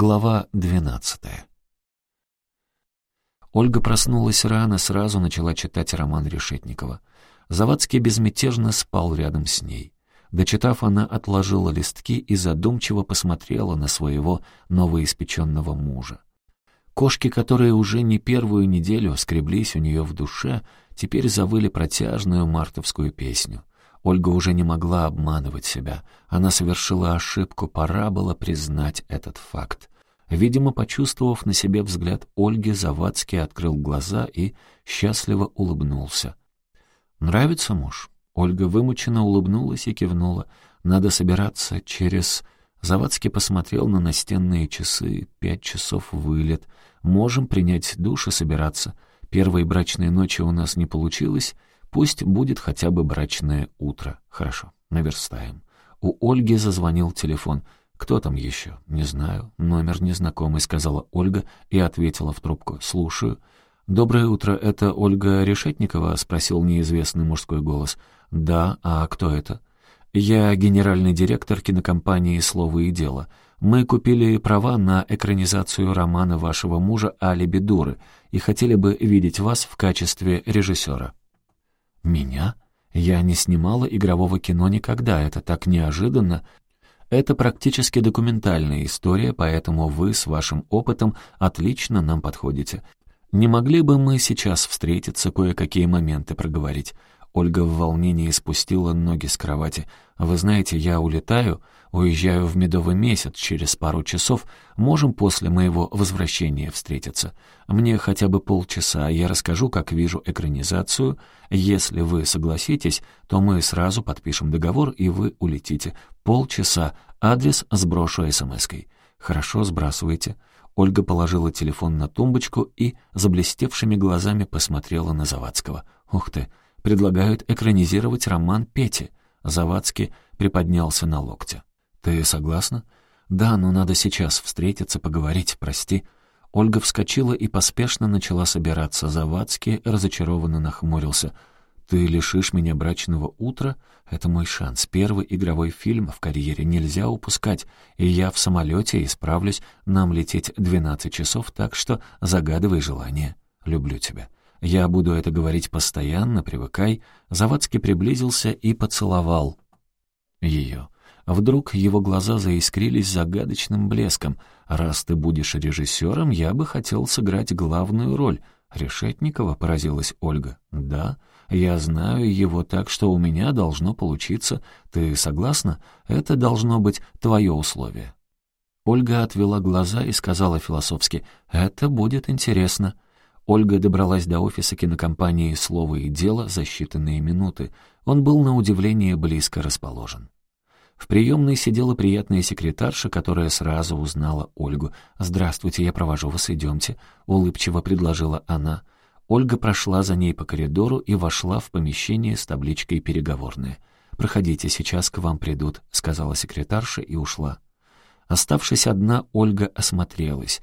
Глава двенадцатая. Ольга проснулась рано, сразу начала читать роман Решетникова. Завадский безмятежно спал рядом с ней. Дочитав, она отложила листки и задумчиво посмотрела на своего новоиспеченного мужа. Кошки, которые уже не первую неделю скреблись у нее в душе, теперь завыли протяжную мартовскую песню. Ольга уже не могла обманывать себя. Она совершила ошибку, пора было признать этот факт. Видимо, почувствовав на себе взгляд Ольги, Завадский открыл глаза и счастливо улыбнулся. «Нравится муж?» Ольга вымученно улыбнулась и кивнула. «Надо собираться через...» Завадский посмотрел на настенные часы. «Пять часов вылет. Можем принять душ и собираться. Первой брачной ночи у нас не получилось. Пусть будет хотя бы брачное утро. Хорошо, наверстаем». У Ольги зазвонил телефон. «Кто там еще?» «Не знаю. Номер незнакомый», — сказала Ольга и ответила в трубку. «Слушаю». «Доброе утро, это Ольга Решетникова?» — спросил неизвестный мужской голос. «Да, а кто это?» «Я генеральный директор кинокомпании «Слово и дело». Мы купили права на экранизацию романа вашего мужа «Алиби дуры» и хотели бы видеть вас в качестве режиссера». «Меня? Я не снимала игрового кино никогда, это так неожиданно. Это практически документальная история, поэтому вы с вашим опытом отлично нам подходите. Не могли бы мы сейчас встретиться, кое-какие моменты проговорить? Ольга в волнении спустила ноги с кровати. «Вы знаете, я улетаю, уезжаю в медовый месяц через пару часов. Можем после моего возвращения встретиться? Мне хотя бы полчаса, я расскажу, как вижу экранизацию. Если вы согласитесь, то мы сразу подпишем договор, и вы улетите. Полчаса. Адрес сброшу смс-кой». «Хорошо, сбрасывайте». Ольга положила телефон на тумбочку и заблестевшими глазами посмотрела на Завадского. «Ух ты! Предлагают экранизировать роман Пети». Завадский приподнялся на локте. «Ты согласна?» «Да, но надо сейчас встретиться, поговорить, прости». Ольга вскочила и поспешно начала собираться. Завадский разочарованно нахмурился. «Ты лишишь меня брачного утра? Это мой шанс. Первый игровой фильм в карьере нельзя упускать. И я в самолете исправлюсь. Нам лететь двенадцать часов, так что загадывай желание. Люблю тебя. Я буду это говорить постоянно, привыкай». Завадский приблизился и поцеловал ее. Вдруг его глаза заискрились загадочным блеском. «Раз ты будешь режиссером, я бы хотел сыграть главную роль». «Решетникова?» — поразилась Ольга. «Да». Я знаю его так, что у меня должно получиться. Ты согласна? Это должно быть твое условие». Ольга отвела глаза и сказала философски, «Это будет интересно». Ольга добралась до офиса кинокомпании «Слово и дело» за считанные минуты. Он был на удивление близко расположен. В приемной сидела приятная секретарша, которая сразу узнала Ольгу. «Здравствуйте, я провожу вас, идемте», — улыбчиво предложила она. Ольга прошла за ней по коридору и вошла в помещение с табличкой «Переговорная». «Проходите, сейчас к вам придут», — сказала секретарша и ушла. Оставшись одна, Ольга осмотрелась.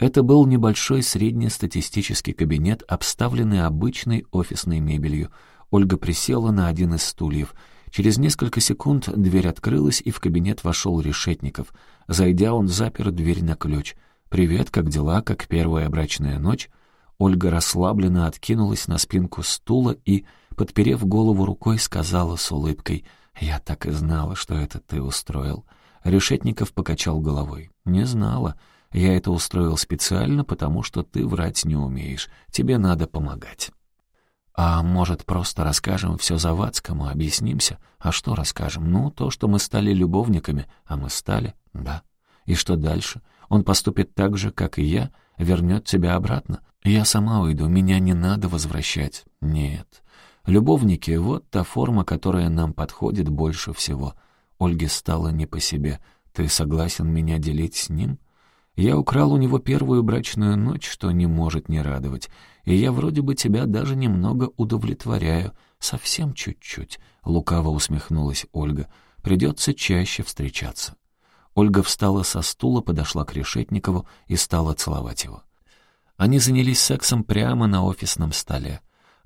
Это был небольшой среднестатистический кабинет, обставленный обычной офисной мебелью. Ольга присела на один из стульев. Через несколько секунд дверь открылась, и в кабинет вошел Решетников. Зайдя, он запер дверь на ключ. «Привет, как дела, как первая брачная ночь?» Ольга расслабленно откинулась на спинку стула и, подперев голову рукой, сказала с улыбкой, «Я так и знала, что это ты устроил». Решетников покачал головой. «Не знала. Я это устроил специально, потому что ты врать не умеешь. Тебе надо помогать». «А может, просто расскажем все Завадскому, объяснимся? А что расскажем? Ну, то, что мы стали любовниками, а мы стали, да. И что дальше? Он поступит так же, как и я, вернет тебя обратно. Я сама уйду, меня не надо возвращать. Нет. Любовники — вот та форма, которая нам подходит больше всего. Ольге стало не по себе. Ты согласен меня делить с ним? Я украл у него первую брачную ночь, что не может не радовать. И я вроде бы тебя даже немного удовлетворяю. Совсем чуть-чуть. Лукаво усмехнулась Ольга. Придется чаще встречаться. Ольга встала со стула, подошла к Решетникову и стала целовать его. Они занялись сексом прямо на офисном столе.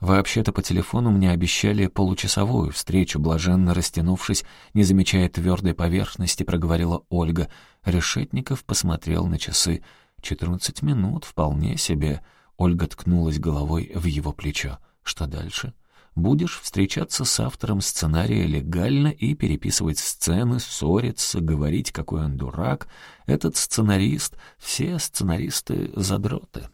«Вообще-то по телефону мне обещали получасовую встречу», блаженно растянувшись, не замечая твердой поверхности, проговорила Ольга. Решетников посмотрел на часы. «Четырнадцать минут, вполне себе». Ольга ткнулась головой в его плечо. «Что дальше?» «Будешь встречаться с автором сценария легально и переписывать сцены, ссориться, говорить, какой он дурак. Этот сценарист, все сценаристы — задроты».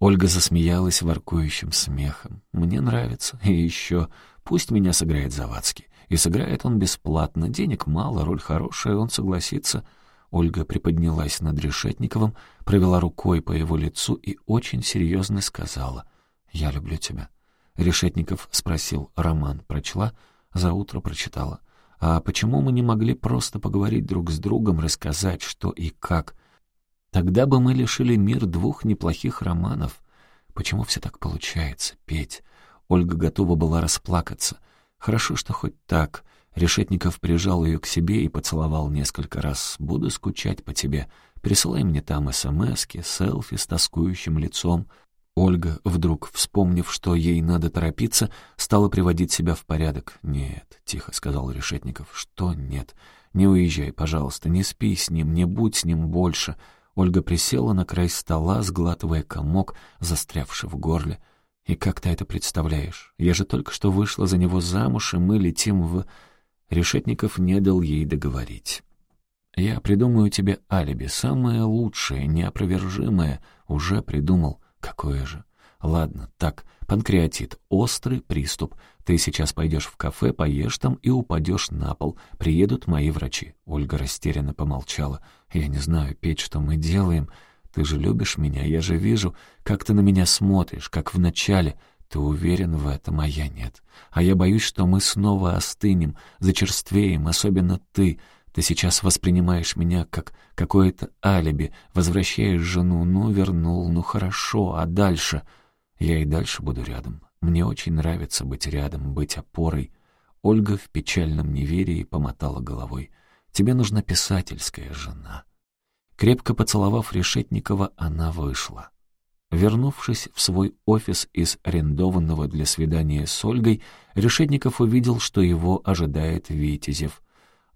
Ольга засмеялась воркующим смехом. «Мне нравится. И еще, пусть меня сыграет Завадский. И сыграет он бесплатно. Денег мало, роль хорошая, он согласится». Ольга приподнялась над Решетниковым, провела рукой по его лицу и очень серьезно сказала «Я люблю тебя». Решетников спросил «Роман прочла?» За утро прочитала. «А почему мы не могли просто поговорить друг с другом, рассказать, что и как?» Тогда бы мы лишили мир двух неплохих романов. Почему все так получается, Петь? Ольга готова была расплакаться. Хорошо, что хоть так. Решетников прижал ее к себе и поцеловал несколько раз. «Буду скучать по тебе. Присылай мне там смски, селфи с тоскующим лицом». Ольга, вдруг вспомнив, что ей надо торопиться, стала приводить себя в порядок. «Нет», — тихо сказал Решетников, — «что нет? Не уезжай, пожалуйста, не спи с ним, не будь с ним больше. Ольга присела на край стола, сглатывая комок, застрявший в горле. «И как ты это представляешь? Я же только что вышла за него замуж, и мы летим в...» Решетников не дал ей договорить. «Я придумаю тебе алиби, самое лучшее, неопровержимое. Уже придумал. Какое же? Ладно, так, панкреатит, острый приступ. Ты сейчас пойдешь в кафе, поешь там и упадешь на пол. Приедут мои врачи». Ольга растерянно помолчала. «Я не знаю, Петь, что мы делаем. Ты же любишь меня, я же вижу, как ты на меня смотришь, как в начале. Ты уверен в этом, а я нет. А я боюсь, что мы снова остынем, зачерствеем, особенно ты. Ты сейчас воспринимаешь меня как какое-то алиби, возвращаешь жену, ну, вернул, ну, хорошо, а дальше...» Я и дальше буду рядом. Мне очень нравится быть рядом, быть опорой. Ольга в печальном неверии помотала головой. Тебе нужна писательская жена. Крепко поцеловав Решетникова, она вышла. Вернувшись в свой офис из арендованного для свидания с Ольгой, Решетников увидел, что его ожидает Витязев.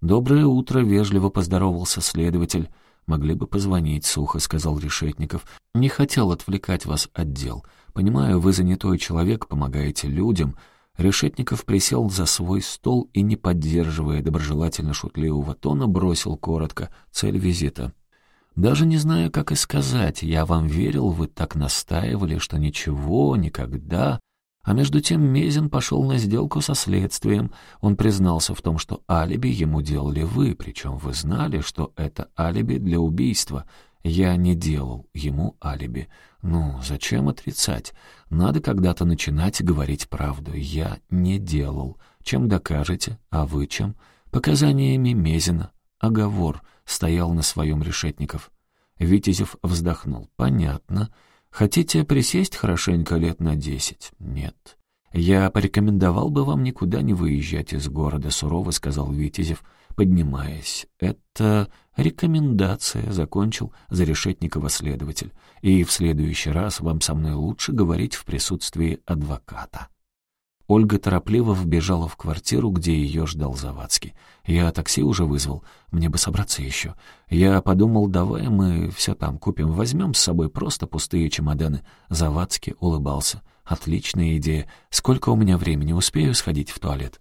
«Доброе утро», — вежливо поздоровался следователь. «Могли бы позвонить», — сухо сказал Решетников. «Не хотел отвлекать вас от дел. Понимаю, вы занятой человек, помогаете людям». Решетников присел за свой стол и, не поддерживая доброжелательно-шутливого тона, бросил коротко «Цель визита». «Даже не знаю, как и сказать. Я вам верил, вы так настаивали, что ничего, никогда...» А между тем Мезин пошел на сделку со следствием. Он признался в том, что алиби ему делали вы, причем вы знали, что это алиби для убийства. Я не делал ему алиби. Ну, зачем отрицать? Надо когда-то начинать говорить правду. Я не делал. Чем докажете? А вы чем? Показаниями Мезина. Оговор стоял на своем решетников. Витязев вздохнул. Понятно. Хотите присесть хорошенько лет на десять? Нет. Я порекомендовал бы вам никуда не выезжать из города, сурово сказал Витязев поднимаясь. «Это рекомендация», — закончил Зарешетникова следователь. «И в следующий раз вам со мной лучше говорить в присутствии адвоката». Ольга торопливо вбежала в квартиру, где ее ждал Завадский. «Я такси уже вызвал. Мне бы собраться еще. Я подумал, давай мы все там купим. Возьмем с собой просто пустые чемоданы». Завадский улыбался. «Отличная идея. Сколько у меня времени? Успею сходить в туалет?»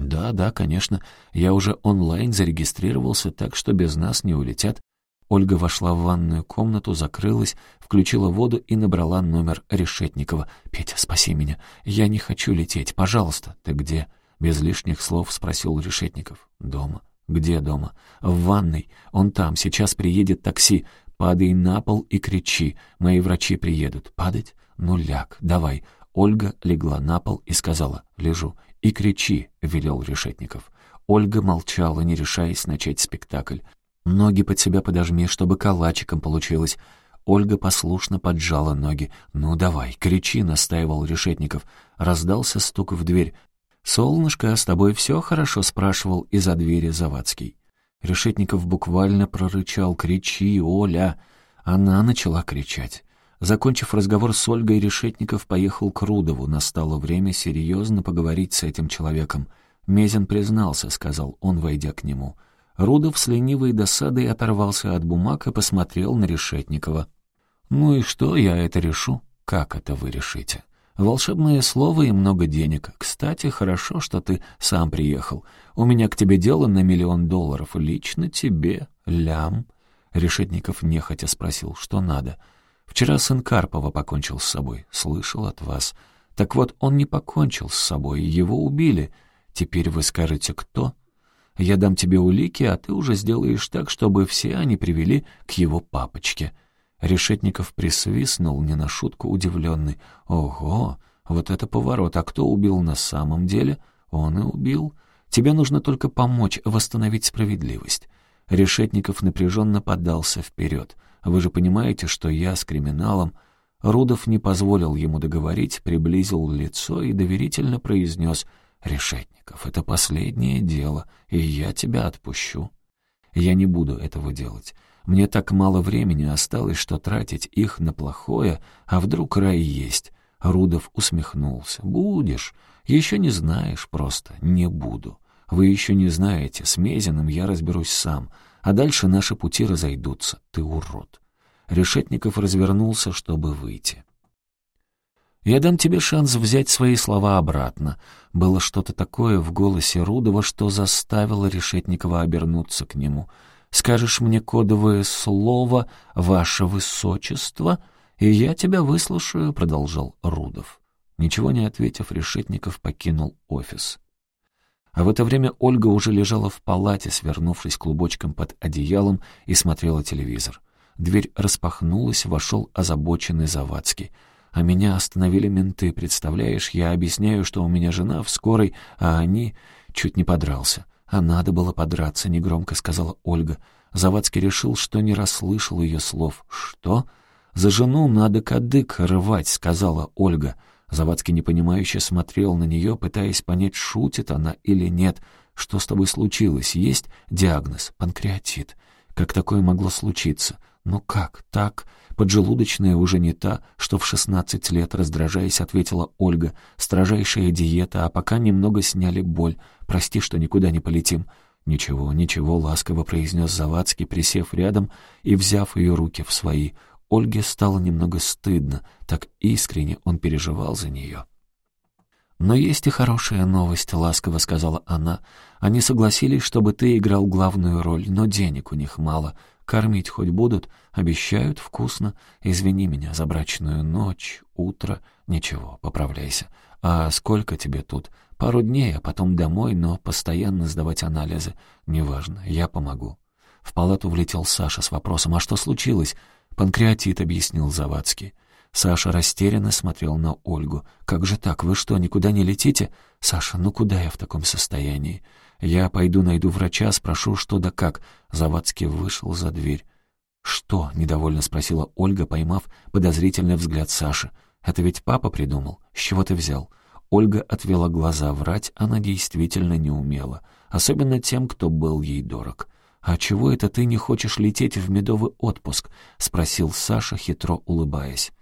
«Да, да, конечно. Я уже онлайн зарегистрировался, так что без нас не улетят». Ольга вошла в ванную комнату, закрылась, включила воду и набрала номер Решетникова. «Петя, спаси меня. Я не хочу лететь. Пожалуйста». «Ты где?» Без лишних слов спросил Решетников. «Дома». «Где дома?» «В ванной. Он там. Сейчас приедет такси. Падай на пол и кричи. Мои врачи приедут. Падать? Ну, ляг. Давай». Ольга легла на пол и сказала «Лежу». «И кричи», — велел Решетников. Ольга молчала, не решаясь начать спектакль. «Ноги под себя подожми, чтобы калачиком получилось». Ольга послушно поджала ноги. «Ну давай, кричи», — настаивал Решетников. Раздался стук в дверь. «Солнышко, с тобой все хорошо?» — спрашивал из-за двери Завадский. Решетников буквально прорычал «Кричи, Оля!» Она начала кричать. Закончив разговор с Ольгой, Решетников поехал к Рудову. Настало время серьезно поговорить с этим человеком. «Мезин признался», — сказал он, войдя к нему. Рудов с ленивой досадой оторвался от бумаг и посмотрел на Решетникова. «Ну и что, я это решу?» «Как это вы решите?» «Волшебное слово и много денег. Кстати, хорошо, что ты сам приехал. У меня к тебе дело на миллион долларов. Лично тебе. Лям». Решетников нехотя спросил, что надо. «Вчера сын Карпова покончил с собой. Слышал от вас. Так вот, он не покончил с собой, его убили. Теперь вы скажете, кто?» Я дам тебе улики, а ты уже сделаешь так, чтобы все они привели к его папочке». Решетников присвистнул, не на шутку удивленный. «Ого, вот это поворот! А кто убил на самом деле?» «Он и убил. Тебе нужно только помочь восстановить справедливость». Решетников напряженно подался вперед. «Вы же понимаете, что я с криминалом...» Рудов не позволил ему договорить, приблизил лицо и доверительно произнес — Решетников, это последнее дело, и я тебя отпущу. Я не буду этого делать. Мне так мало времени осталось, что тратить их на плохое, а вдруг рай есть. Рудов усмехнулся. «Будешь. Еще не знаешь просто. Не буду. Вы еще не знаете. С Мезиным я разберусь сам. А дальше наши пути разойдутся. Ты урод». Решетников развернулся, чтобы выйти. «Я дам тебе шанс взять свои слова обратно». Было что-то такое в голосе Рудова, что заставило Решетникова обернуться к нему. «Скажешь мне кодовое слово «Ваше Высочество», и я тебя выслушаю», — продолжал Рудов. Ничего не ответив, Решетников покинул офис. А в это время Ольга уже лежала в палате, свернувшись клубочком под одеялом, и смотрела телевизор. Дверь распахнулась, вошел озабоченный Завадский — а меня остановили менты, представляешь? Я объясняю, что у меня жена в скорой, а они... Чуть не подрался. А надо было подраться, негромко сказала Ольга. Завадский решил, что не расслышал ее слов. «Что?» «За жену надо кадык рвать», — сказала Ольга. Завадский непонимающе смотрел на нее, пытаясь понять, шутит она или нет. «Что с тобой случилось? Есть диагноз? Панкреатит. Как такое могло случиться? Ну как, так?» Поджелудочная уже не та, что в шестнадцать лет, раздражаясь, ответила Ольга. Строжайшая диета, а пока немного сняли боль. Прости, что никуда не полетим. «Ничего, ничего», — ласково произнес Завадский, присев рядом и взяв ее руки в свои. Ольге стало немного стыдно, так искренне он переживал за нее. «Но есть и хорошая новость», — ласково сказала она. «Они согласились, чтобы ты играл главную роль, но денег у них мало. Кормить хоть будут, обещают вкусно. Извини меня за брачную ночь, утро. Ничего, поправляйся. А сколько тебе тут? Пару дней, а потом домой, но постоянно сдавать анализы. Неважно, я помогу. В палату влетел Саша с вопросом «А что случилось?» «Панкреатит», — объяснил Завадский. Саша растерянно смотрел на Ольгу. «Как же так? Вы что, никуда не летите?» «Саша, ну куда я в таком состоянии?» «Я пойду найду врача, спрошу, что да как». Завадский вышел за дверь. «Что?» — недовольно спросила Ольга, поймав подозрительный взгляд Саши. «Это ведь папа придумал. С чего ты взял?» Ольга отвела глаза. Врать она действительно не умела. Особенно тем, кто был ей дорог. «А чего это ты не хочешь лететь в медовый отпуск?» — спросил Саша, хитро улыбаясь.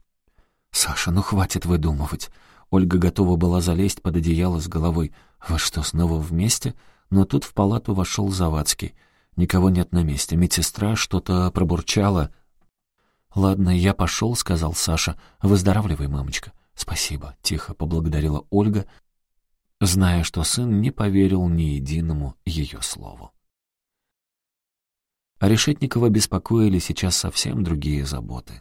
«Саша, ну хватит выдумывать». Ольга готова была залезть под одеяло с головой. «Вы что, снова вместе?» Но тут в палату вошел Завадский. Никого нет на месте. Медсестра что-то пробурчала. «Ладно, я пошел», — сказал Саша. «Выздоравливай, мамочка». «Спасибо», — тихо поблагодарила Ольга, зная, что сын не поверил ни единому ее слову. А Решетникова беспокоили сейчас совсем другие заботы.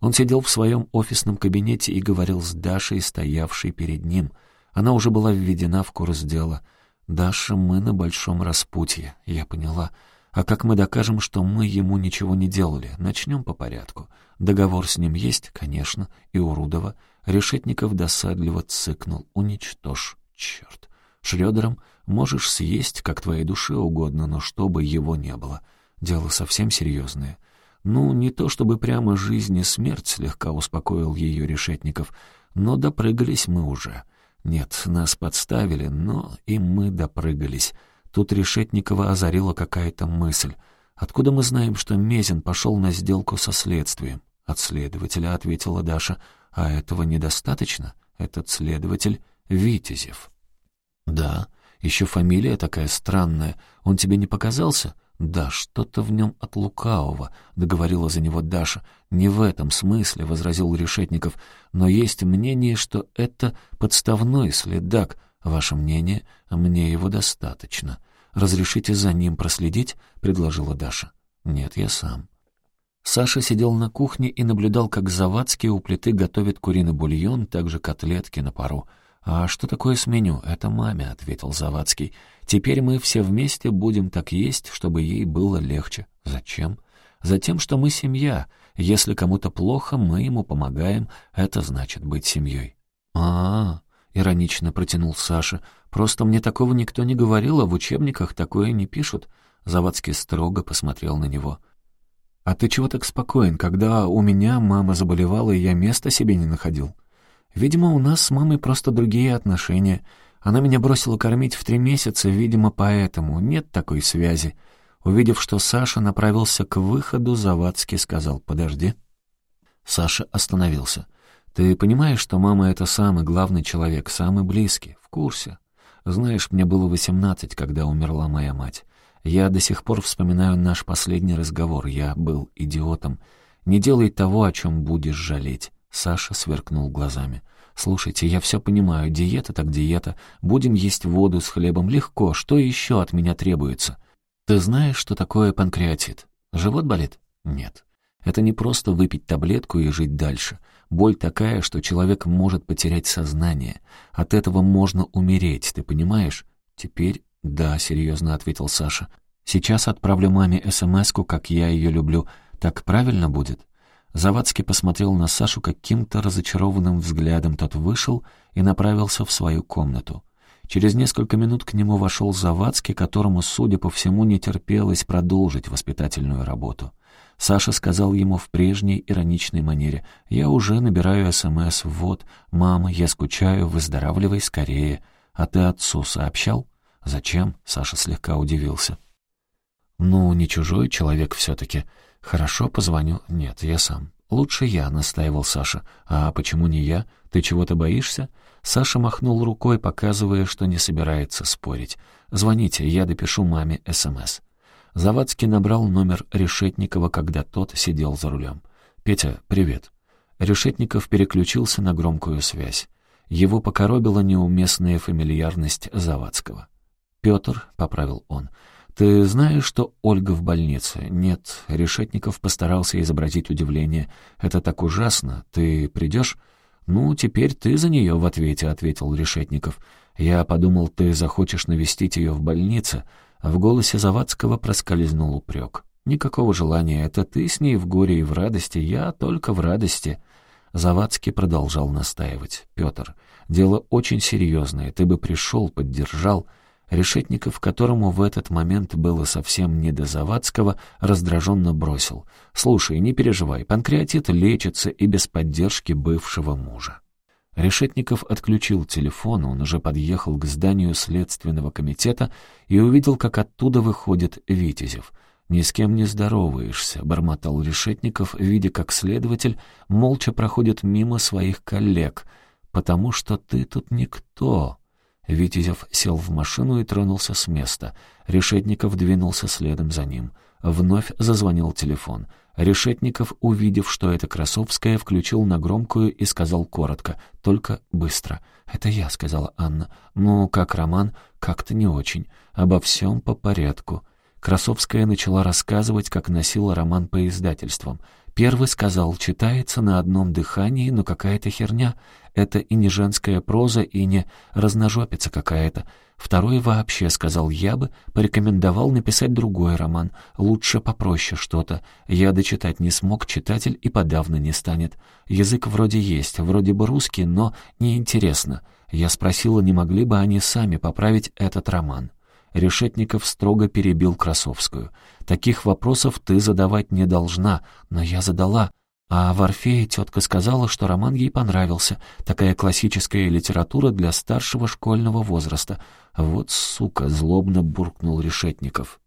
Он сидел в своем офисном кабинете и говорил с Дашей, стоявшей перед ним. Она уже была введена в курс дела — «Даша, мы на большом распутье, я поняла. А как мы докажем, что мы ему ничего не делали? Начнем по порядку. Договор с ним есть, конечно, и у Рудова. Решетников досадливо цыкнул. Уничтожь, черт. Шрёдером можешь съесть, как твоей душе угодно, но чтобы его не было. Дело совсем серьезное. Ну, не то чтобы прямо жизнь и смерть слегка успокоил ее Решетников, но допрыгались мы уже». Нет, нас подставили, но и мы допрыгались. Тут Решетникова озарила какая-то мысль. Откуда мы знаем, что Мезин пошел на сделку со следствием? «От следователя», — ответила Даша. «А этого недостаточно? Этот следователь Витязев». «Да, еще фамилия такая странная. Он тебе не показался?» «Да, что-то в нем от лукавого», — договорила за него Даша. «Не в этом смысле», — возразил Решетников. «Но есть мнение, что это подставной следак. Ваше мнение? Мне его достаточно. Разрешите за ним проследить?» — предложила Даша. «Нет, я сам». Саша сидел на кухне и наблюдал, как Завадский у плиты готовит куриный бульон, также котлетки на пару. «А что такое с меню?» «Это маме», — ответил Завадский. «Теперь мы все вместе будем так есть, чтобы ей было легче». «Зачем?» «Затем, что мы семья. Если кому-то плохо, мы ему помогаем. Это значит быть семьей». «А-а-а», иронично протянул Саша. «Просто мне такого никто не говорил, а в учебниках такое не пишут». Завадский строго посмотрел на него. «А ты чего так спокоен, когда у меня мама заболевала, и я места себе не находил?» Видимо, у нас с мамой просто другие отношения. Она меня бросила кормить в три месяца, видимо, поэтому нет такой связи. Увидев, что Саша направился к выходу, Завадский сказал «Подожди». Саша остановился. «Ты понимаешь, что мама — это самый главный человек, самый близкий, в курсе? Знаешь, мне было восемнадцать, когда умерла моя мать. Я до сих пор вспоминаю наш последний разговор. Я был идиотом. Не делай того, о чем будешь жалеть. Саша сверкнул глазами. «Слушайте, я все понимаю, диета так диета. Будем есть воду с хлебом легко. Что еще от меня требуется? Ты знаешь, что такое панкреатит? Живот болит? Нет. Это не просто выпить таблетку и жить дальше. Боль такая, что человек может потерять сознание. От этого можно умереть, ты понимаешь? Теперь «Да», — серьезно ответил Саша. «Сейчас отправлю маме СМС-ку, как я ее люблю. Так правильно будет?» Завадский посмотрел на Сашу каким-то разочарованным взглядом. Тот вышел и направился в свою комнату. Через несколько минут к нему вошел Завадский, которому, судя по всему, не терпелось продолжить воспитательную работу. Саша сказал ему в прежней ироничной манере, «Я уже набираю СМС, вот, мама, я скучаю, выздоравливай скорее. А ты отцу сообщал?» «Зачем?» — Саша слегка удивился. «Ну, не чужой человек все-таки. «Хорошо, позвоню». «Нет, я сам». «Лучше я», — настаивал Саша. «А почему не я? Ты чего-то боишься?» Саша махнул рукой, показывая, что не собирается спорить. «Звоните, я допишу маме СМС». Завадский набрал номер Решетникова, когда тот сидел за рулем. «Петя, привет». Решетников переключился на громкую связь. Его покоробила неуместная фамильярность Завадского. «Петр», — поправил он, «Ты знаешь, что Ольга в больнице?» «Нет». Решетников постарался изобразить удивление. «Это так ужасно. Ты придешь?» «Ну, теперь ты за нее в ответе», — ответил Решетников. «Я подумал, ты захочешь навестить ее в больнице». В голосе Завадского проскользнул упрек. «Никакого желания. Это ты с ней в горе и в радости. Я только в радости». Завадский продолжал настаивать. «Петр, дело очень серьезное. Ты бы пришел, поддержал». Решетников, которому в этот момент было совсем не до Завадского, раздраженно бросил. «Слушай, не переживай, панкреатит лечится и без поддержки бывшего мужа». Решетников отключил телефон, он уже подъехал к зданию Следственного комитета и увидел, как оттуда выходит Витязев. «Ни с кем не здороваешься», — бормотал Решетников, видя, как следователь молча проходит мимо своих коллег, «потому что ты тут никто». Витязев сел в машину и тронулся с места. Решетников двинулся следом за ним. Вновь зазвонил телефон. Решетников, увидев, что это Красовская, включил на громкую и сказал коротко, только быстро. «Это я», — сказала Анна. «Ну, как роман? Как-то не очень. Обо всем по порядку». Красовская начала рассказывать, как носила роман по издательствам. Первый сказал, читается на одном дыхании, но какая-то херня. Это и не женская проза, и не разножопица какая-то. Второй вообще сказал, я бы порекомендовал написать другой роман, лучше попроще что-то. Я дочитать не смог, читатель и подавно не станет. Язык вроде есть, вроде бы русский, но неинтересно. Я спросила, не могли бы они сами поправить этот роман. Решетников строго перебил Красовскую. «Таких вопросов ты задавать не должна, но я задала. А в «Орфее» тетка сказала, что роман ей понравился. Такая классическая литература для старшего школьного возраста. Вот сука, злобно буркнул Решетников.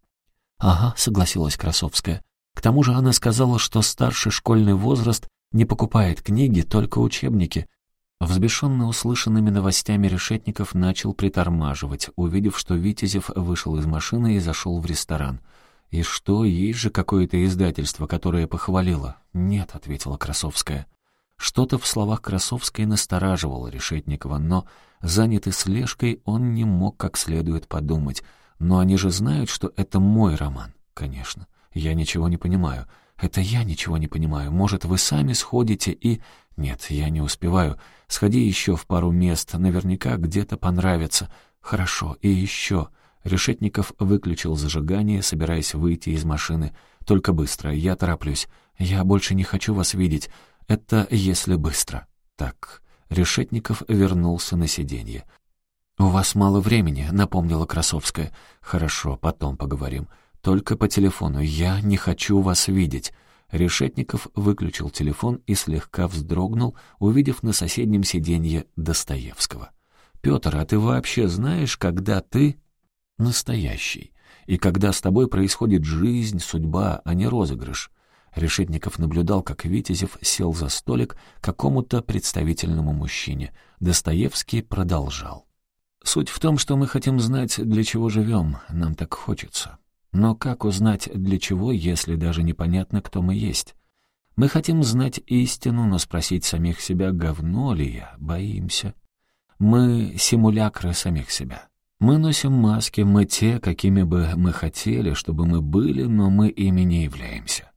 «Ага», — согласилась Красовская. К тому же она сказала, что старший школьный возраст не покупает книги, только учебники. Взбешенный услышанными новостями Решетников начал притормаживать, увидев, что Витязев вышел из машины и зашел в ресторан. «И что, есть же какое-то издательство, которое похвалило?» «Нет», — ответила Красовская. Что-то в словах Красовской настораживало Решетникова, но, занятый слежкой, он не мог как следует подумать. «Но они же знают, что это мой роман». «Конечно. Я ничего не понимаю. Это я ничего не понимаю. Может, вы сами сходите и...» «Нет, я не успеваю. Сходи еще в пару мест. Наверняка где-то понравится. Хорошо. И еще...» Решетников выключил зажигание, собираясь выйти из машины. «Только быстро. Я тороплюсь. Я больше не хочу вас видеть. Это если быстро». «Так...» Решетников вернулся на сиденье. «У вас мало времени», — напомнила Красовская. «Хорошо, потом поговорим. Только по телефону. Я не хочу вас видеть». Решетников выключил телефон и слегка вздрогнул, увидев на соседнем сиденье Достоевского. «Петр, а ты вообще знаешь, когда ты настоящий, и когда с тобой происходит жизнь, судьба, а не розыгрыш?» Решетников наблюдал, как Витязев сел за столик какому-то представительному мужчине. Достоевский продолжал. «Суть в том, что мы хотим знать, для чего живем, нам так хочется. Но как узнать для чего, если даже непонятно, кто мы есть? Мы хотим знать истину, но спросить самих себя, говно ли я, боимся. Мы симулякры самих себя. Мы носим маски, мы те, какими бы мы хотели, чтобы мы были, но мы ими не являемся.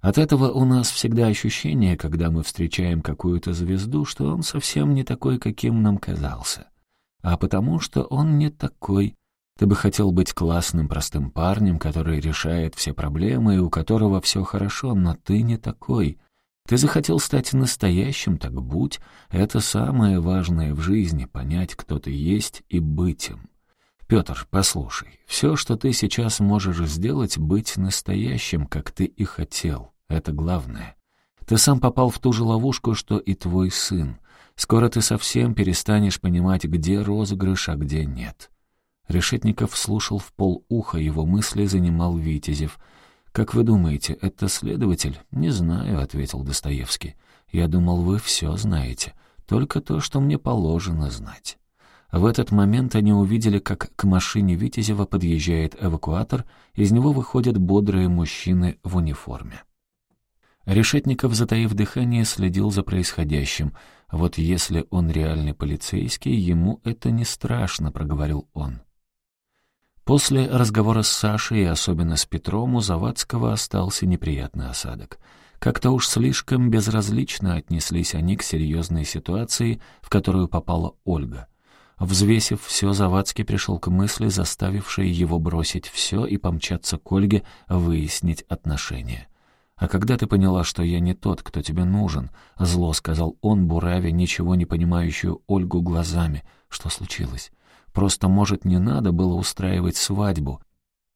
От этого у нас всегда ощущение, когда мы встречаем какую-то звезду, что он совсем не такой, каким нам казался. А потому что он не такой, ты бы хотел быть классным простым парнем, который решает все проблемы и у которого все хорошо, но ты не такой. Ты захотел стать настоящим, так будь. Это самое важное в жизни — понять, кто ты есть и быть им. Петр, послушай, все, что ты сейчас можешь сделать, быть настоящим, как ты и хотел. Это главное. Ты сам попал в ту же ловушку, что и твой сын. Скоро ты совсем перестанешь понимать, где розыгрыш, а где нет. Решетников слушал в полуха, его мысли занимал Витязев. «Как вы думаете, это следователь?» «Не знаю», — ответил Достоевский. «Я думал, вы все знаете. Только то, что мне положено знать». В этот момент они увидели, как к машине Витязева подъезжает эвакуатор, из него выходят бодрые мужчины в униформе. Решетников, затаив дыхание, следил за происходящим. «Вот если он реальный полицейский, ему это не страшно», — проговорил он. После разговора с Сашей и особенно с Петром у Завадского остался неприятный осадок. Как-то уж слишком безразлично отнеслись они к серьезной ситуации, в которую попала Ольга. Взвесив все, Завадский пришел к мысли, заставившей его бросить все и помчаться к Ольге, выяснить отношения. «А когда ты поняла, что я не тот, кто тебе нужен?» — зло сказал он, буравя ничего не понимающую Ольгу глазами. «Что случилось?» Просто, может, не надо было устраивать свадьбу.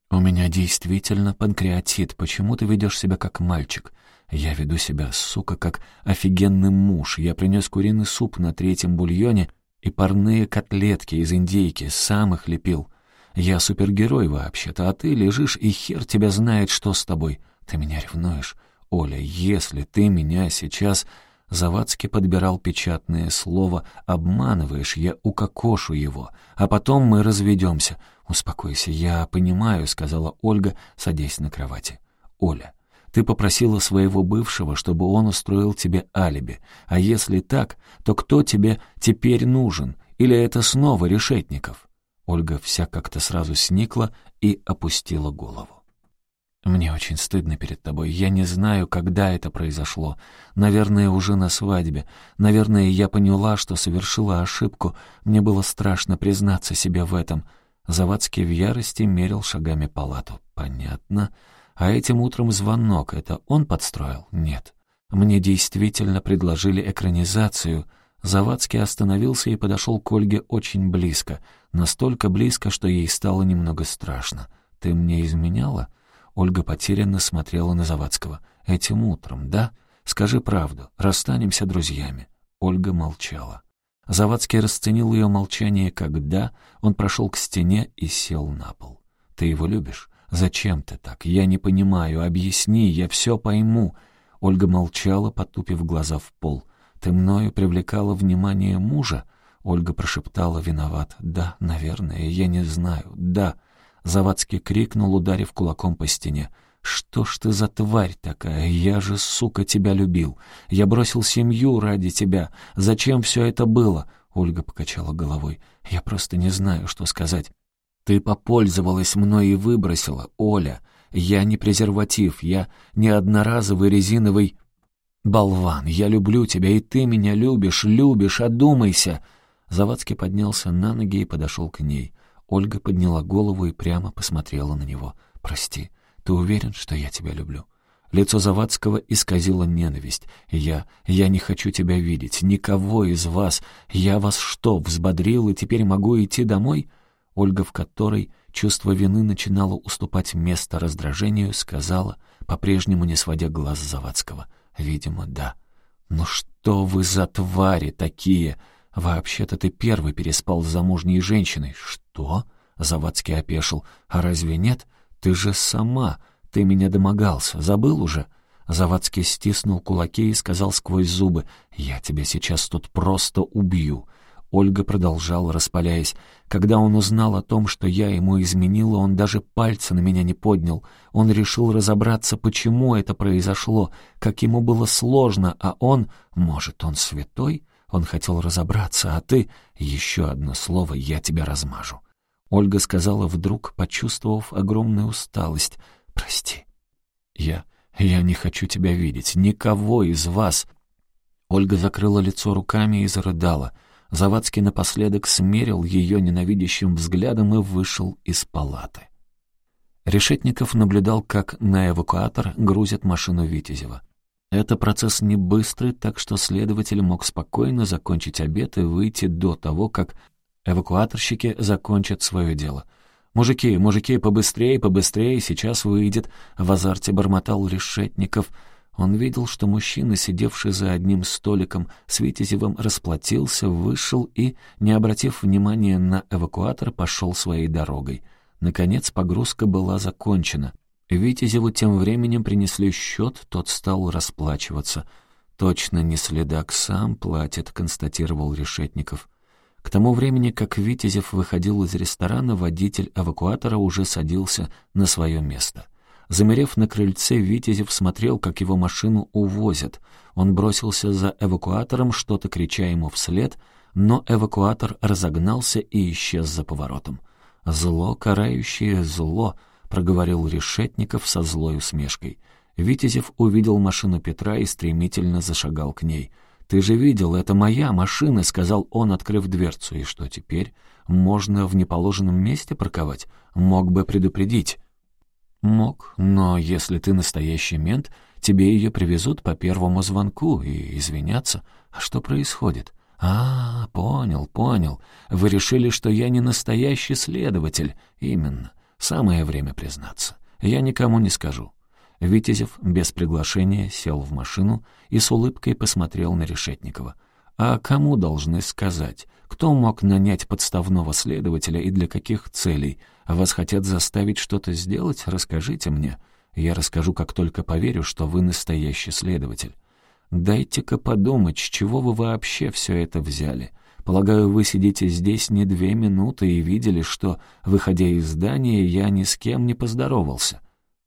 У меня действительно панкреатит. Почему ты ведешь себя как мальчик? Я веду себя, сука, как офигенный муж. Я принес куриный суп на третьем бульоне и парные котлетки из индейки, сам их лепил. Я супергерой вообще-то, а ты лежишь, и хер тебя знает, что с тобой. Ты меня ревнуешь. Оля, если ты меня сейчас Завадский подбирал печатное слово «обманываешь», я укокошу его, а потом мы разведемся. «Успокойся, я понимаю», — сказала Ольга, садясь на кровати. «Оля, ты попросила своего бывшего, чтобы он устроил тебе алиби. А если так, то кто тебе теперь нужен? Или это снова Решетников?» Ольга вся как-то сразу сникла и опустила голову. «Мне очень стыдно перед тобой. Я не знаю, когда это произошло. Наверное, уже на свадьбе. Наверное, я поняла, что совершила ошибку. Мне было страшно признаться себе в этом». Завадский в ярости мерил шагами палату. «Понятно. А этим утром звонок. Это он подстроил? Нет. Мне действительно предложили экранизацию». Завадский остановился и подошел к Ольге очень близко. Настолько близко, что ей стало немного страшно. «Ты мне изменяла?» Ольга потерянно смотрела на Завадского. «Этим утром, да? Скажи правду. Расстанемся друзьями». Ольга молчала. Завадский расценил ее молчание как «да», он прошел к стене и сел на пол. «Ты его любишь?» Зачем ты так? Я не понимаю. Объясни, я все пойму». Ольга молчала, потупив глаза в пол. «Ты мною привлекала внимание мужа?» Ольга прошептала виноват. «Да, наверное, я не знаю. Да». Завадский крикнул, ударив кулаком по стене. «Что ж ты за тварь такая? Я же, сука, тебя любил. Я бросил семью ради тебя. Зачем все это было?» Ольга покачала головой. «Я просто не знаю, что сказать. Ты попользовалась мной и выбросила, Оля. Я не презерватив, я не одноразовый резиновый болван. Я люблю тебя, и ты меня любишь, любишь, одумайся!» Завадский поднялся на ноги и подошел к ней. Ольга подняла голову и прямо посмотрела на него. «Прости, ты уверен, что я тебя люблю?» Лицо Завадского исказило ненависть. «Я... я не хочу тебя видеть. Никого из вас. Я вас что, взбодрил и теперь могу идти домой?» Ольга, в которой чувство вины начинало уступать место раздражению, сказала, по-прежнему не сводя глаз Завадского. «Видимо, да». «Ну что вы за твари такие?» «Вообще-то ты первый переспал с замужней женщиной». «Что?» — Завадский опешил. «А разве нет? Ты же сама. Ты меня домогался. Забыл уже?» Завадский стиснул кулаки и сказал сквозь зубы. «Я тебя сейчас тут просто убью». Ольга продолжала, распаляясь. Когда он узнал о том, что я ему изменила, он даже пальца на меня не поднял. Он решил разобраться, почему это произошло, как ему было сложно, а он... Может, он святой? Он хотел разобраться, а ты... Еще одно слово, я тебя размажу. Ольга сказала вдруг, почувствовав огромную усталость. «Прости. Я... я не хочу тебя видеть. Никого из вас...» Ольга закрыла лицо руками и зарыдала. Завадский напоследок смерил ее ненавидящим взглядом и вышел из палаты. Решетников наблюдал, как на эвакуатор грузят машину Витязева. Это процесс не быстрый, так что следователь мог спокойно закончить обед и выйти до того, как эвакуаторщики закончат свое дело. «Мужики, мужики, побыстрее, побыстрее, сейчас выйдет», — в азарте бормотал Решетников. Он видел, что мужчина, сидевший за одним столиком с Витязевым, расплатился, вышел и, не обратив внимания на эвакуатор, пошел своей дорогой. Наконец погрузка была закончена. Витязеву тем временем принесли счет, тот стал расплачиваться. «Точно не следак сам платит», — констатировал Решетников. К тому времени, как Витязев выходил из ресторана, водитель эвакуатора уже садился на свое место. Замерев на крыльце, Витязев смотрел, как его машину увозят. Он бросился за эвакуатором, что-то крича ему вслед, но эвакуатор разогнался и исчез за поворотом. «Зло, карающее зло», — проговорил Решетников со злой усмешкой. Витязев увидел машину Петра и стремительно зашагал к ней. «Ты же видел, это моя машина», — сказал он, открыв дверцу. «И что теперь? Можно в неположенном месте парковать? Мог бы предупредить». «Мог, но если ты настоящий мент, тебе ее привезут по первому звонку и извиняться. А что происходит?» «А, понял, понял. Вы решили, что я не настоящий следователь. Именно. Самое время признаться. Я никому не скажу». Витязев без приглашения сел в машину и с улыбкой посмотрел на Решетникова. «А кому должны сказать? Кто мог нанять подставного следователя и для каких целей? Вас хотят заставить что-то сделать? Расскажите мне. Я расскажу, как только поверю, что вы настоящий следователь. Дайте-ка подумать, с чего вы вообще все это взяли. Полагаю, вы сидите здесь не две минуты и видели, что, выходя из здания, я ни с кем не поздоровался.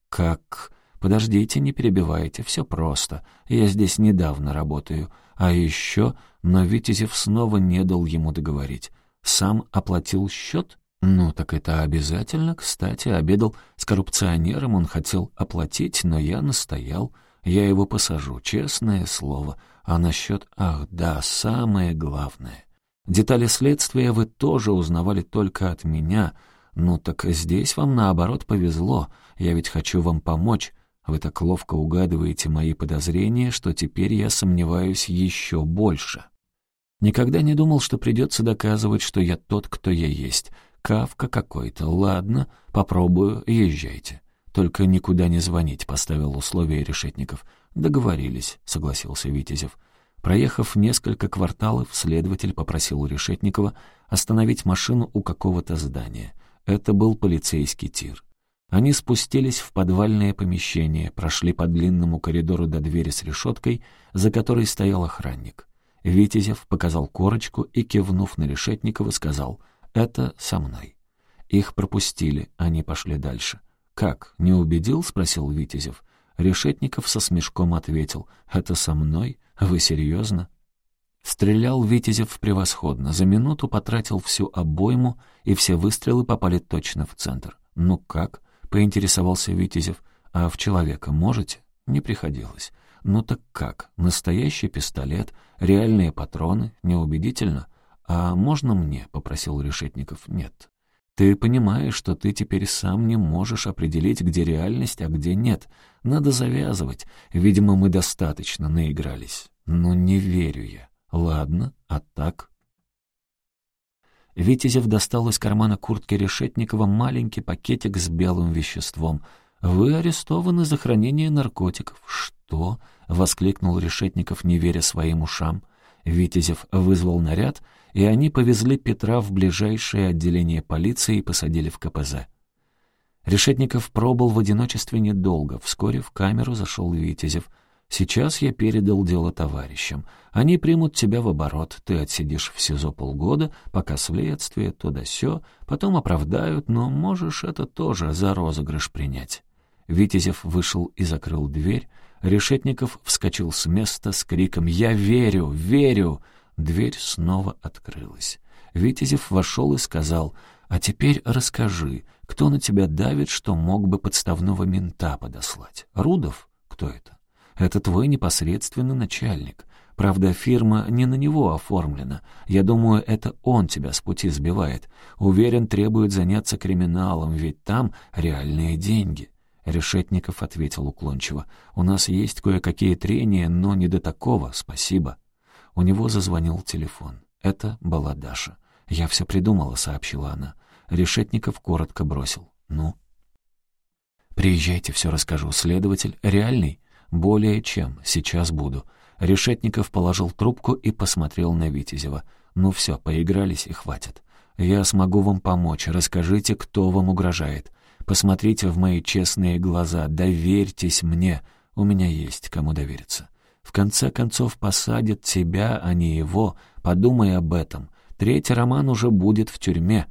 Как? Подождите, не перебивайте, все просто. Я здесь недавно работаю. А еще... Но Витязев снова не дал ему договорить. Сам оплатил счет? Ну, так это обязательно. Кстати, обедал с коррупционером, он хотел оплатить, но я настоял. Я его посажу, честное слово. А насчет... Ах, да, самое главное. Детали следствия вы тоже узнавали только от меня. Ну так здесь вам, наоборот, повезло. Я ведь хочу вам помочь. Вы так ловко угадываете мои подозрения, что теперь я сомневаюсь еще больше. Никогда не думал, что придется доказывать, что я тот, кто я есть. Кавка какой-то. Ладно, попробую, езжайте. Только никуда не звонить, поставил условие Решетников. Договорились, согласился Витязев. Проехав несколько кварталов, следователь попросил у Решетникова остановить машину у какого-то здания. Это был полицейский тир. Они спустились в подвальное помещение, прошли по длинному коридору до двери с решеткой, за которой стоял охранник. Витязев показал корочку и, кивнув на Решетникова, сказал «Это со мной». Их пропустили, они пошли дальше. «Как, не убедил?» — спросил Витязев. Решетников со смешком ответил «Это со мной? Вы серьезно?» Стрелял Витязев превосходно, за минуту потратил всю обойму, и все выстрелы попали точно в центр. «Ну как?» — поинтересовался Витязев. «А в человека можете?» «Не приходилось». «Ну так как? Настоящий пистолет, реальные патроны, неубедительно?» «А можно мне?» — попросил Решетников. «Нет». «Ты понимаешь, что ты теперь сам не можешь определить, где реальность, а где нет. Надо завязывать. Видимо, мы достаточно наигрались. Но не верю я». «Ладно, а так?» Витязев достал из кармана куртки Решетникова маленький пакетик с белым веществом. «Вы арестованы за хранение наркотиков». «Что?» — воскликнул Решетников, не веря своим ушам. Витязев вызвал наряд, и они повезли Петра в ближайшее отделение полиции и посадили в КПЗ. Решетников пробыл в одиночестве недолго. Вскоре в камеру зашел Витязев — Сейчас я передал дело товарищам. Они примут тебя в оборот. Ты отсидишь в СИЗО полгода, пока следствие, то да сё, потом оправдают, но можешь это тоже за розыгрыш принять». Витязев вышел и закрыл дверь. Решетников вскочил с места с криком «Я верю! Верю!» Дверь снова открылась. Витязев вошел и сказал «А теперь расскажи, кто на тебя давит, что мог бы подставного мента подослать? Рудов? Кто это?» Это твой непосредственный начальник. Правда, фирма не на него оформлена. Я думаю, это он тебя с пути сбивает. Уверен, требует заняться криминалом, ведь там реальные деньги». Решетников ответил уклончиво. «У нас есть кое-какие трения, но не до такого, спасибо». У него зазвонил телефон. Это была Даша. «Я все придумала», — сообщила она. Решетников коротко бросил. «Ну?» «Приезжайте, все расскажу. Следователь реальный?» «Более чем. Сейчас буду». Решетников положил трубку и посмотрел на Витязева. «Ну все, поигрались и хватит. Я смогу вам помочь. Расскажите, кто вам угрожает. Посмотрите в мои честные глаза. Доверьтесь мне. У меня есть кому довериться. В конце концов посадят тебя, а не его. Подумай об этом. Третий роман уже будет в тюрьме».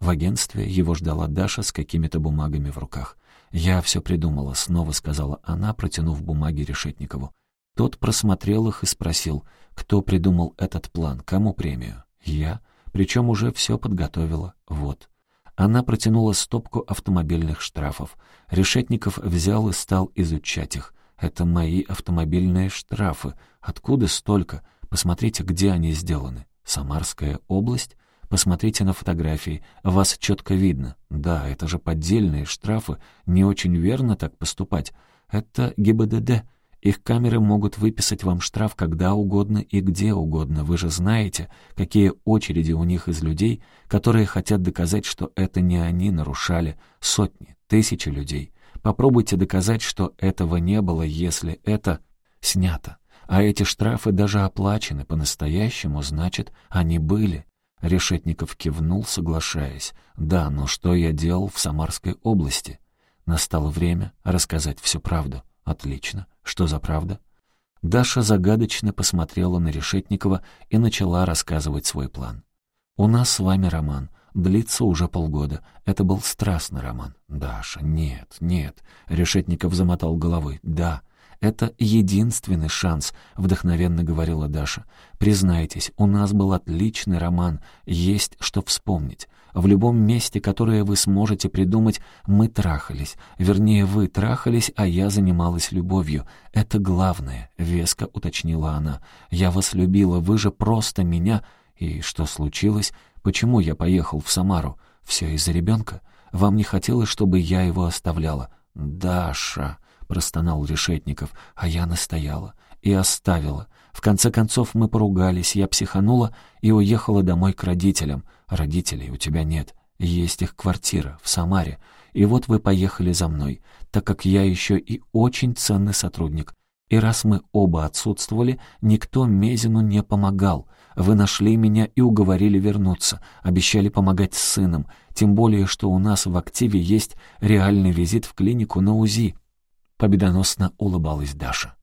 В агентстве его ждала Даша с какими-то бумагами в руках. «Я все придумала», — снова сказала она, протянув бумаги Решетникову. Тот просмотрел их и спросил, кто придумал этот план, кому премию. «Я. Причем уже все подготовила. Вот». Она протянула стопку автомобильных штрафов. Решетников взял и стал изучать их. «Это мои автомобильные штрафы. Откуда столько? Посмотрите, где они сделаны. Самарская область? Посмотрите на фотографии, вас четко видно. Да, это же поддельные штрафы, не очень верно так поступать. Это ГИБДД. Их камеры могут выписать вам штраф когда угодно и где угодно. Вы же знаете, какие очереди у них из людей, которые хотят доказать, что это не они нарушали. Сотни, тысячи людей. Попробуйте доказать, что этого не было, если это снято. А эти штрафы даже оплачены по-настоящему, значит, они были. Решетников кивнул, соглашаясь. «Да, но что я делал в Самарской области?» Настало время рассказать всю правду. «Отлично. Что за правда?» Даша загадочно посмотрела на Решетникова и начала рассказывать свой план. «У нас с вами роман. Длится уже полгода. Это был страстный роман». «Даша, нет, нет». Решетников замотал головой. «Да, «Это единственный шанс», — вдохновенно говорила Даша. «Признайтесь, у нас был отличный роман, есть что вспомнить. В любом месте, которое вы сможете придумать, мы трахались. Вернее, вы трахались, а я занималась любовью. Это главное», — веско уточнила она. «Я вас любила, вы же просто меня...» «И что случилось? Почему я поехал в Самару? Все из-за ребенка? Вам не хотелось, чтобы я его оставляла?» «Даша...» — простонал Решетников, а я настояла и оставила. В конце концов мы поругались, я психанула и уехала домой к родителям. Родителей у тебя нет, есть их квартира в Самаре. И вот вы поехали за мной, так как я еще и очень ценный сотрудник. И раз мы оба отсутствовали, никто Мезину не помогал. Вы нашли меня и уговорили вернуться, обещали помогать с сыном. тем более, что у нас в активе есть реальный визит в клинику на УЗИ. Победоносно улыбалась Даша.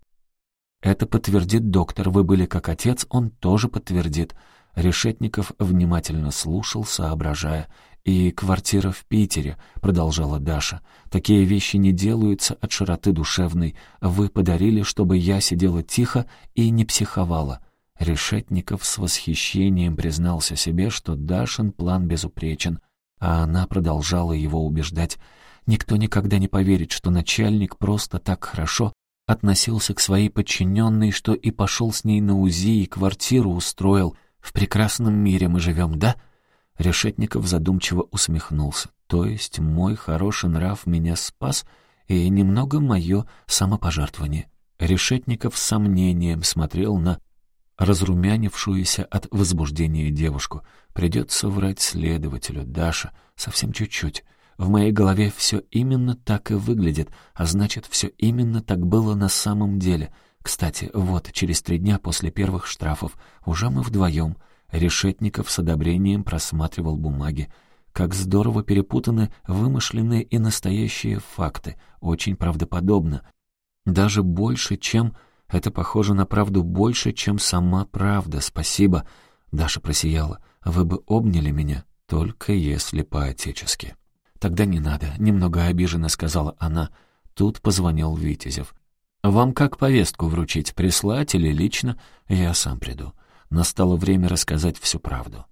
Это подтвердит доктор, вы были как отец, он тоже подтвердит. Решетников внимательно слушал, соображая. «И квартира в Питере», — продолжала Даша. «Такие вещи не делаются от широты душевной. Вы подарили, чтобы я сидела тихо и не психовала». Решетников с восхищением признался себе, что Дашин план безупречен, а она продолжала его убеждать. Никто никогда не поверит, что начальник просто так хорошо относился к своей подчиненной, что и пошел с ней на УЗИ и квартиру устроил. В прекрасном мире мы живем, да?» Решетников задумчиво усмехнулся. «То есть мой хороший нрав меня спас и немного мое самопожертвование». Решетников с сомнением смотрел на разрумянившуюся от возбуждения девушку. «Придется врать следователю, Даша, совсем чуть-чуть. В моей голове все именно так и выглядит, а значит, все именно так было на самом деле. Кстати, вот, через три дня после первых штрафов уже мы вдвоем. Решетников с одобрением просматривал бумаги. Как здорово перепутаны вымышленные и настоящие факты. Очень правдоподобно. Даже больше, чем... Это похоже на правду больше, чем сама правда. Спасибо. Даша просияла. Вы бы обняли меня, только если по-отечески. «Тогда не надо», — немного обиженно сказала она. Тут позвонил Витязев. «Вам как повестку вручить, прислать или лично? Я сам приду». Настало время рассказать всю правду.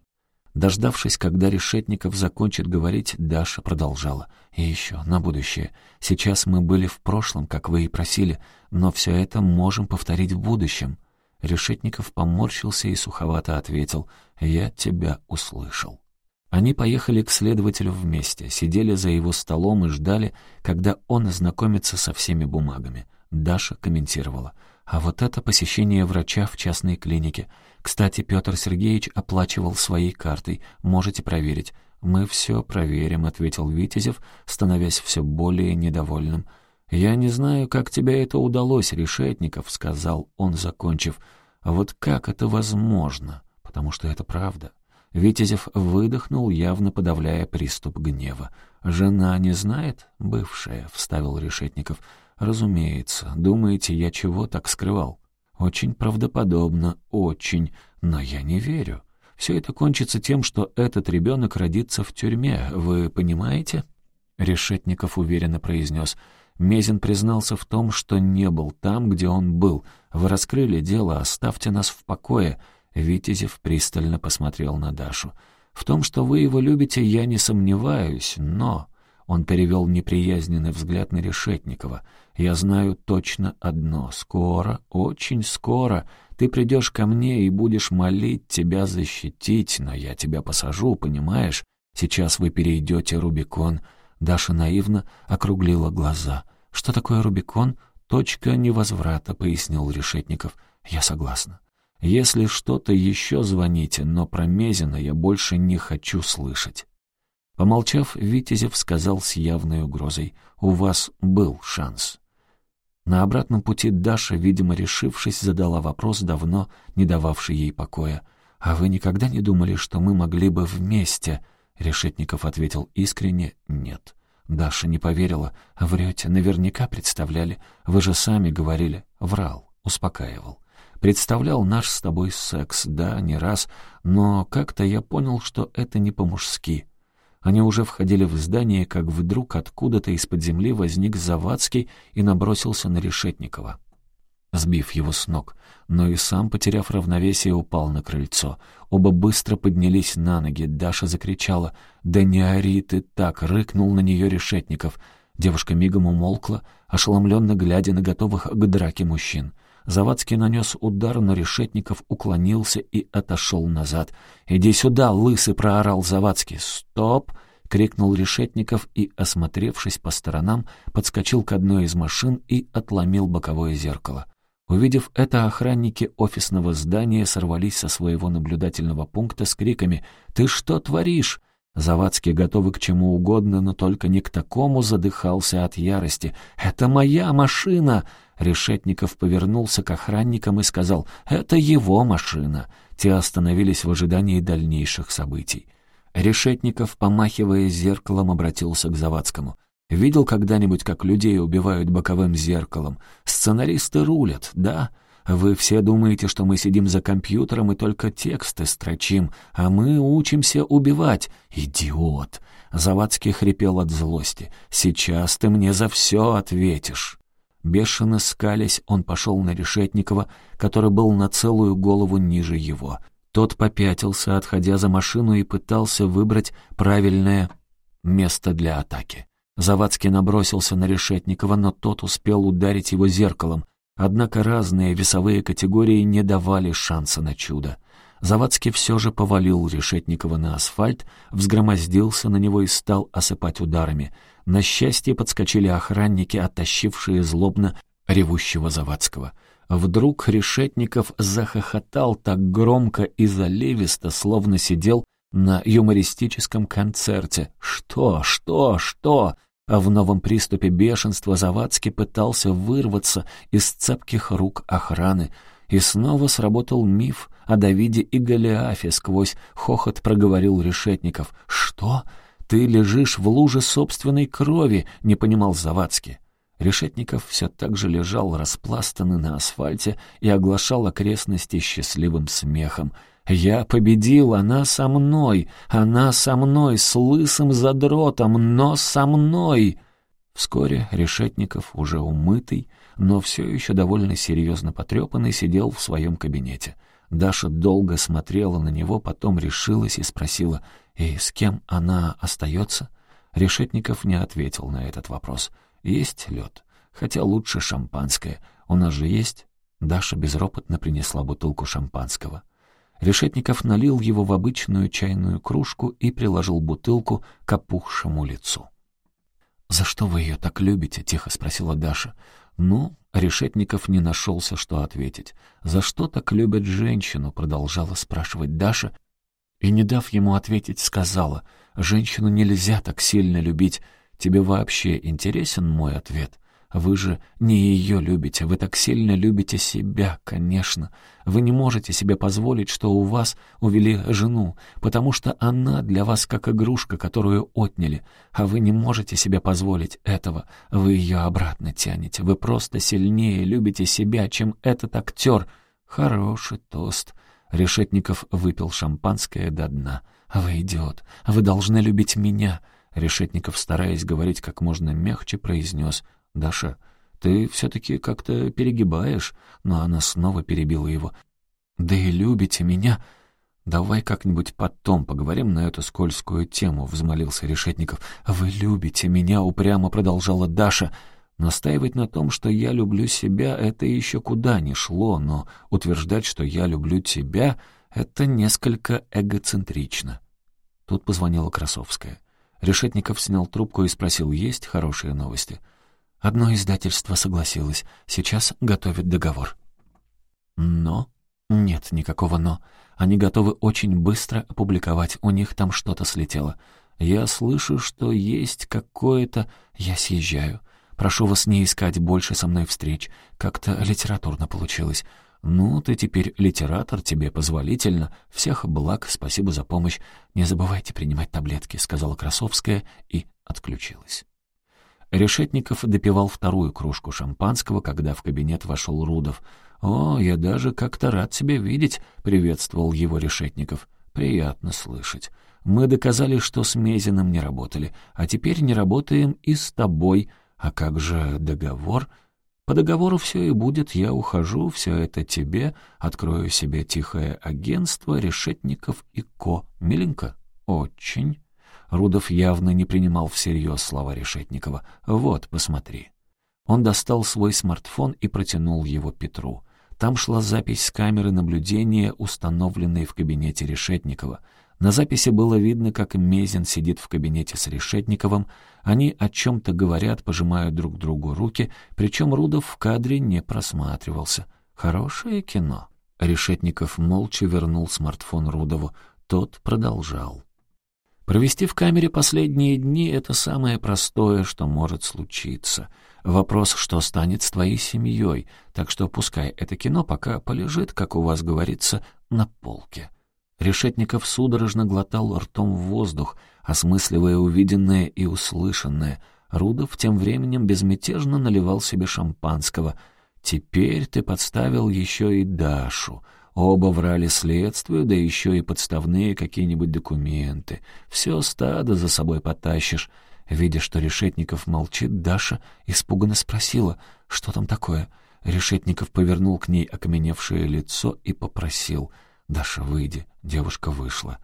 Дождавшись, когда Решетников закончит говорить, Даша продолжала. «И еще, на будущее. Сейчас мы были в прошлом, как вы и просили, но все это можем повторить в будущем». Решетников поморщился и суховато ответил. «Я тебя услышал». Они поехали к следователю вместе, сидели за его столом и ждали, когда он ознакомится со всеми бумагами. Даша комментировала. «А вот это посещение врача в частной клинике. Кстати, Петр Сергеевич оплачивал своей картой. Можете проверить». «Мы все проверим», — ответил Витязев, становясь все более недовольным. «Я не знаю, как тебе это удалось, Решетников», — сказал он, закончив. «А вот как это возможно? Потому что это правда». Витязев выдохнул, явно подавляя приступ гнева. «Жена не знает?» — бывшая, — вставил Решетников. «Разумеется. Думаете, я чего так скрывал?» «Очень правдоподобно, очень. Но я не верю. Все это кончится тем, что этот ребенок родится в тюрьме. Вы понимаете?» Решетников уверенно произнес. Мезин признался в том, что не был там, где он был. Вы раскрыли дело, оставьте нас в покое. Витязев пристально посмотрел на Дашу. «В том, что вы его любите, я не сомневаюсь, но...» Он перевел неприязненный взгляд на Решетникова. «Я знаю точно одно. Скоро, очень скоро ты придешь ко мне и будешь молить тебя защитить, но я тебя посажу, понимаешь? Сейчас вы перейдете Рубикон». Даша наивно округлила глаза. «Что такое Рубикон?» «Точка невозврата», — пояснил Решетников. «Я согласна. Если что-то еще звоните, но про Мезина я больше не хочу слышать». Помолчав, Витязев сказал с явной угрозой, «У вас был шанс». На обратном пути Даша, видимо, решившись, задала вопрос, давно не дававший ей покоя. «А вы никогда не думали, что мы могли бы вместе?» Решетников ответил искренне «нет». Даша не поверила. «Врете, наверняка представляли. Вы же сами говорили». Врал, успокаивал. Представлял наш с тобой секс, да, не раз, но как-то я понял, что это не по-мужски. Они уже входили в здание, как вдруг откуда-то из-под земли возник Завадский и набросился на Решетникова, сбив его с ног, но и сам, потеряв равновесие, упал на крыльцо. Оба быстро поднялись на ноги. Даша закричала «Да не ори ты так!» — рыкнул на нее Решетников. Девушка мигом умолкла, ошеломленно глядя на готовых к драке мужчин. Завадский нанес удар, но Решетников уклонился и отошел назад. «Иди сюда, лысый!» — проорал Завадский. «Стоп!» — крикнул Решетников и, осмотревшись по сторонам, подскочил к одной из машин и отломил боковое зеркало. Увидев это, охранники офисного здания сорвались со своего наблюдательного пункта с криками «Ты что творишь?» Завадский, готовый к чему угодно, но только не к такому, задыхался от ярости. «Это моя машина!» Решетников повернулся к охранникам и сказал «Это его машина». Те остановились в ожидании дальнейших событий. Решетников, помахивая зеркалом, обратился к Завадскому. «Видел когда-нибудь, как людей убивают боковым зеркалом? Сценаристы рулят, да? Вы все думаете, что мы сидим за компьютером и только тексты строчим, а мы учимся убивать. Идиот!» Завадский хрипел от злости. «Сейчас ты мне за все ответишь». Бешено скалясь, он пошел на Решетникова, который был на целую голову ниже его. Тот попятился, отходя за машину, и пытался выбрать правильное место для атаки. Завадский набросился на Решетникова, но тот успел ударить его зеркалом. Однако разные весовые категории не давали шанса на чудо. Завадский все же повалил Решетникова на асфальт, взгромоздился на него и стал осыпать ударами. На счастье подскочили охранники, оттащившие злобно ревущего Завадского. Вдруг Решетников захохотал так громко и заливисто, словно сидел на юмористическом концерте. «Что? Что? Что?» А в новом приступе бешенства Завадский пытался вырваться из цепких рук охраны. И снова сработал миф о Давиде и Голиафе, сквозь хохот проговорил Решетников. «Что? Ты лежишь в луже собственной крови?» — не понимал Завадский. Решетников все так же лежал распластанный на асфальте и оглашал окрестности счастливым смехом. «Я победил, она со мной! Она со мной, с лысым задротом, но со мной!» Вскоре Решетников, уже умытый, но все еще довольно серьезно потрепанный, сидел в своем кабинете. Даша долго смотрела на него, потом решилась и спросила, «И с кем она остается?» Решетников не ответил на этот вопрос — есть лед. Хотя лучше шампанское. У нас же есть. Даша безропотно принесла бутылку шампанского. Решетников налил его в обычную чайную кружку и приложил бутылку к опухшему лицу. «За что вы ее так любите?» — тихо спросила Даша. «Ну, Решетников не нашелся, что ответить. «За что так любят женщину?» — продолжала спрашивать Даша. И, не дав ему ответить, сказала, «Женщину нельзя так сильно любить. Тебе вообще интересен мой ответ? Вы же не ее любите, вы так сильно любите себя, конечно. Вы не можете себе позволить, что у вас увели жену, потому что она для вас как игрушка, которую отняли, а вы не можете себе позволить этого. Вы ее обратно тянете, вы просто сильнее любите себя, чем этот актер. Хороший тост. Решетников выпил шампанское до дна. «Вы идиот, вы должны любить меня. Решетников, стараясь говорить как можно мягче, произнес «Даша, ты все-таки как-то перегибаешь». Но она снова перебила его. «Да и любите меня». «Давай как-нибудь потом поговорим на эту скользкую тему», — взмолился Решетников. «Вы любите меня», — упрямо продолжала Даша. Настаивать на том, что я люблю себя, это еще куда ни шло, но утверждать, что я люблю тебя, это несколько эгоцентрично. Тут позвонила Красовская. Решетников снял трубку и спросил, есть хорошие новости. Одно издательство согласилось. Сейчас готовят договор. Но? Нет никакого «но». Они готовы очень быстро опубликовать, у них там что-то слетело. Я слышу, что есть какое-то... Я съезжаю. Прошу вас не искать больше со мной встреч. Как-то литературно получилось. «Ну, ты теперь литератор, тебе позволительно. Всех благ, спасибо за помощь. Не забывайте принимать таблетки», — сказала Красовская и отключилась. Решетников допивал вторую кружку шампанского, когда в кабинет вошел Рудов. «О, я даже как-то рад тебя видеть», — приветствовал его Решетников. «Приятно слышать. Мы доказали, что с Мезиным не работали, а теперь не работаем и с тобой. А как же договор?» По договору все и будет, я ухожу, все это тебе, открою себе тихое агентство решетников и ко. Миленько? Очень. Рудов явно не принимал всерьез слова Решетникова. Вот, посмотри. Он достал свой смартфон и протянул его Петру. Там шла запись с камеры наблюдения, установленной в кабинете Решетникова — на записи было видно, как Мезин сидит в кабинете с Решетниковым. Они о чем-то говорят, пожимают друг другу руки, причем Рудов в кадре не просматривался. Хорошее кино. Решетников молча вернул смартфон Рудову. Тот продолжал. Провести в камере последние дни — это самое простое, что может случиться. Вопрос, что станет с твоей семьей, так что пускай это кино пока полежит, как у вас говорится, на полке. Решетников судорожно глотал ртом в воздух, осмысливая увиденное и услышанное. Рудов тем временем безмятежно наливал себе шампанского. «Теперь ты подставил еще и Дашу. Оба врали следствию, да еще и подставные какие-нибудь документы. Все стадо за собой потащишь». Видя, что Решетников молчит, Даша испуганно спросила, что там такое. Решетников повернул к ней окаменевшее лицо и попросил. «Даша, выйди». Девушка вышла.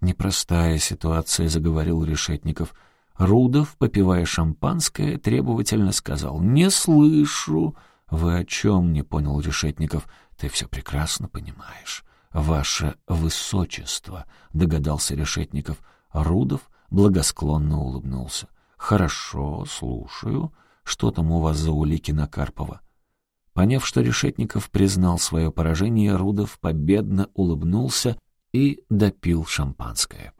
«Непростая ситуация», — заговорил Решетников. Рудов, попивая шампанское, требовательно сказал. «Не слышу». «Вы о чем?» — не понял Решетников. «Ты все прекрасно понимаешь». «Ваше высочество», — догадался Решетников. Рудов благосклонно улыбнулся. «Хорошо, слушаю. Что там у вас за улики на Карпова?» Поняв, что Решетников признал свое поражение, Рудов победно улыбнулся и допил шампанское.